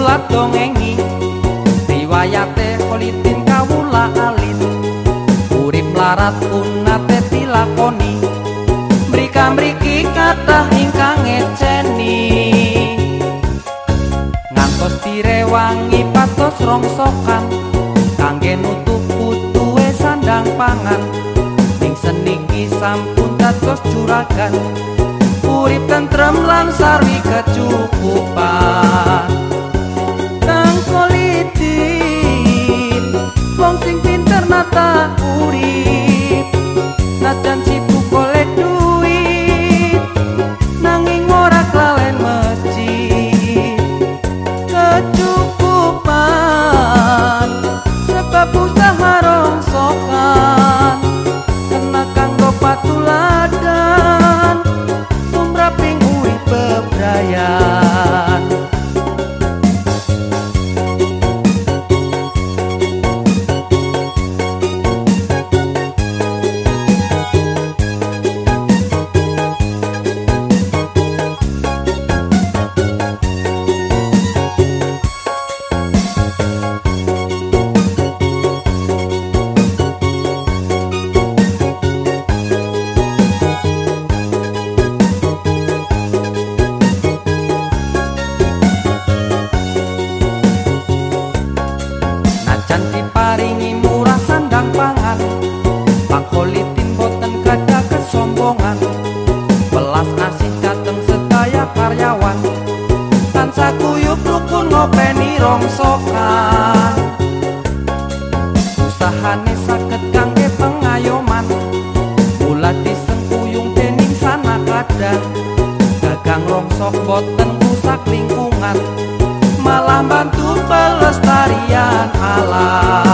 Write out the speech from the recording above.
kula dongengi riwayate politin kawula alit urip larat pun nate dilakoni. Mrika mriki kathah ingkang ngeceni. Ngantos direwangi patos rongsokan. Kangge nutup putuwe sandang pangan. Ning seniki sampun dados juragan. Urip tentrem lan sarwi kecukupan Najan diparingi murah sandang pangan. Pakolitin boten gada kesombongan. Belas asih dateng sedaya karyawan. Tansah kuyup rukun ngopeni rongsokan. Usahane saged kangge pengayoman. Mula disengkuyung dening sana kadang Gagang rongsok boten rusak lingkungan malam bantu pelestarian alam.